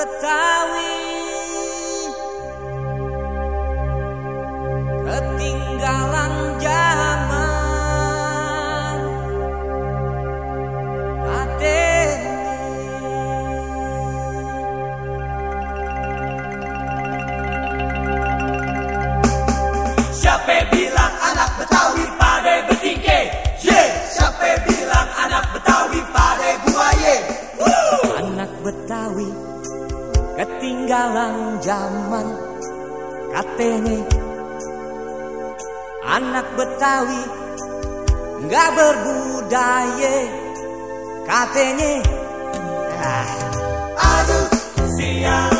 Betawi. Ketinggalan zaman. Katene Siapa zaman Katene Anak Betawi Nggak berbudaya Katene ah. Aduh, sialan.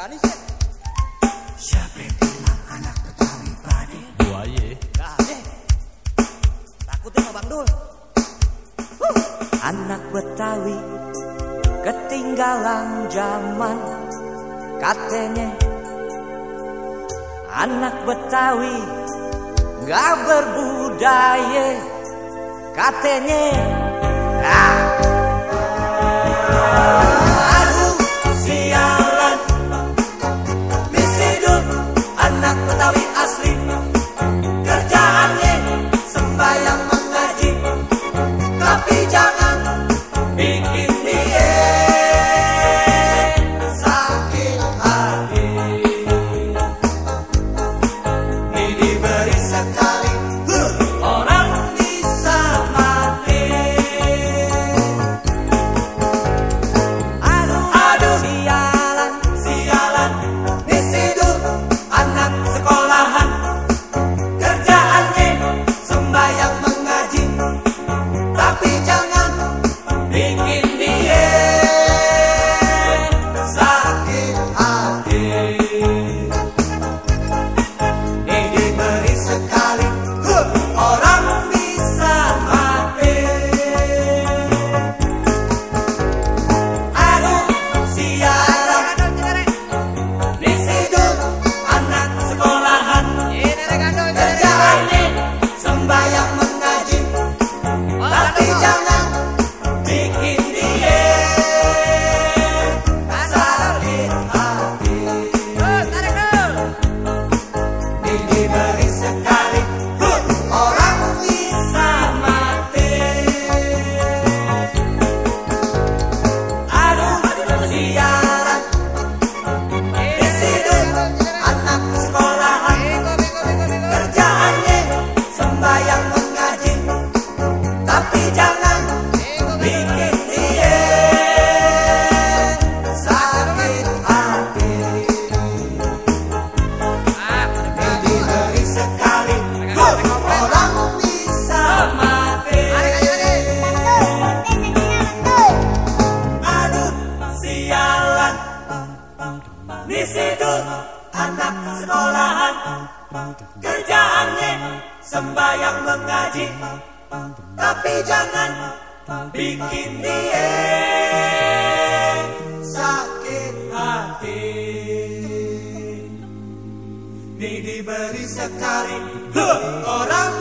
berani sih Siapa bilang anak Betawi pada Buaya. Gak ada Takutnya sama Bang Dul Huh. Anak Betawi Ketinggalan zaman Katanya Anak Betawi Gak berbudaya Katanya ah. Huh, Di situ anak sekolahan. Kerjaannya sembahyang mengaji. Tapi jangan bikin dia sakit hati. Ini diberi sekali. Huh, orang